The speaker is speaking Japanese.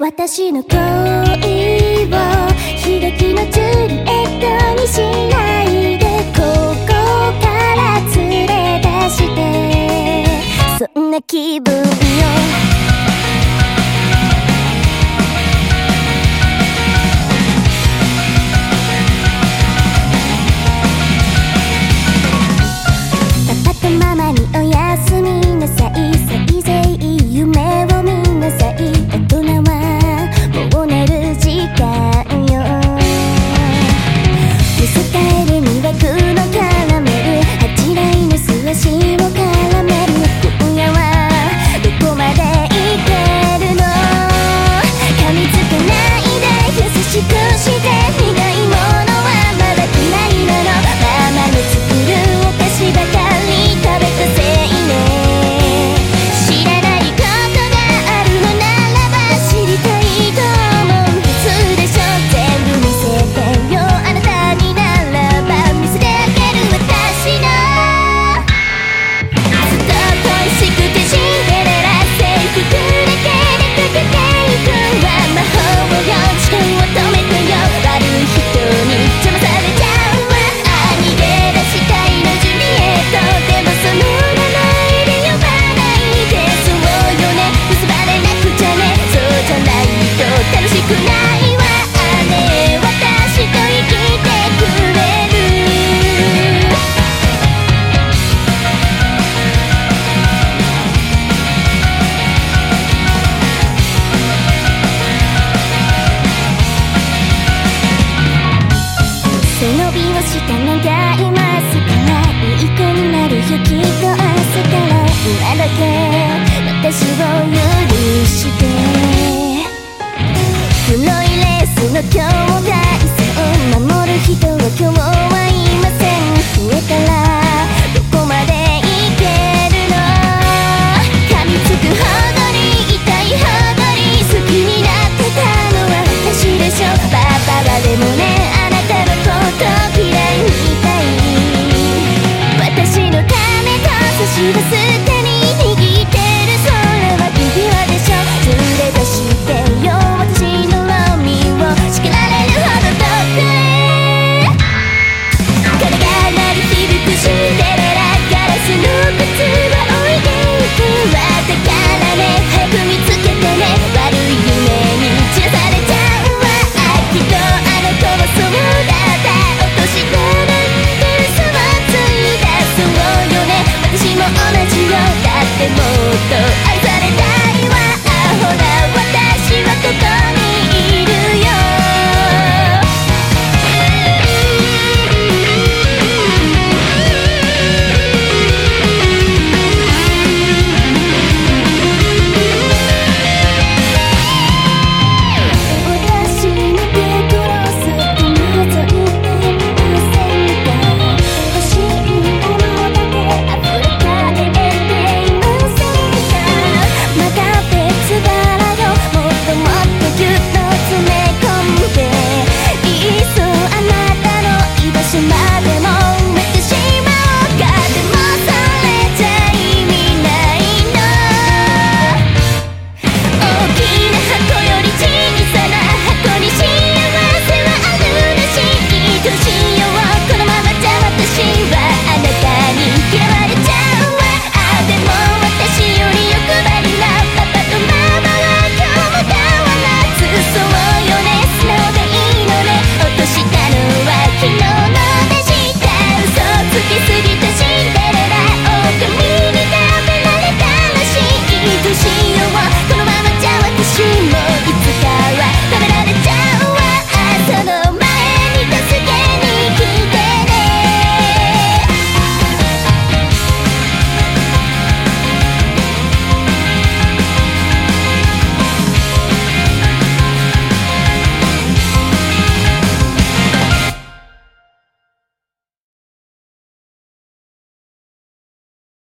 私の恋を秀きのジュリエットにしないでここから連れ出して。そんな気分よ。いますからいい子になるよきと明から今だけ私を許して黒いレースの今日だってもっと愛され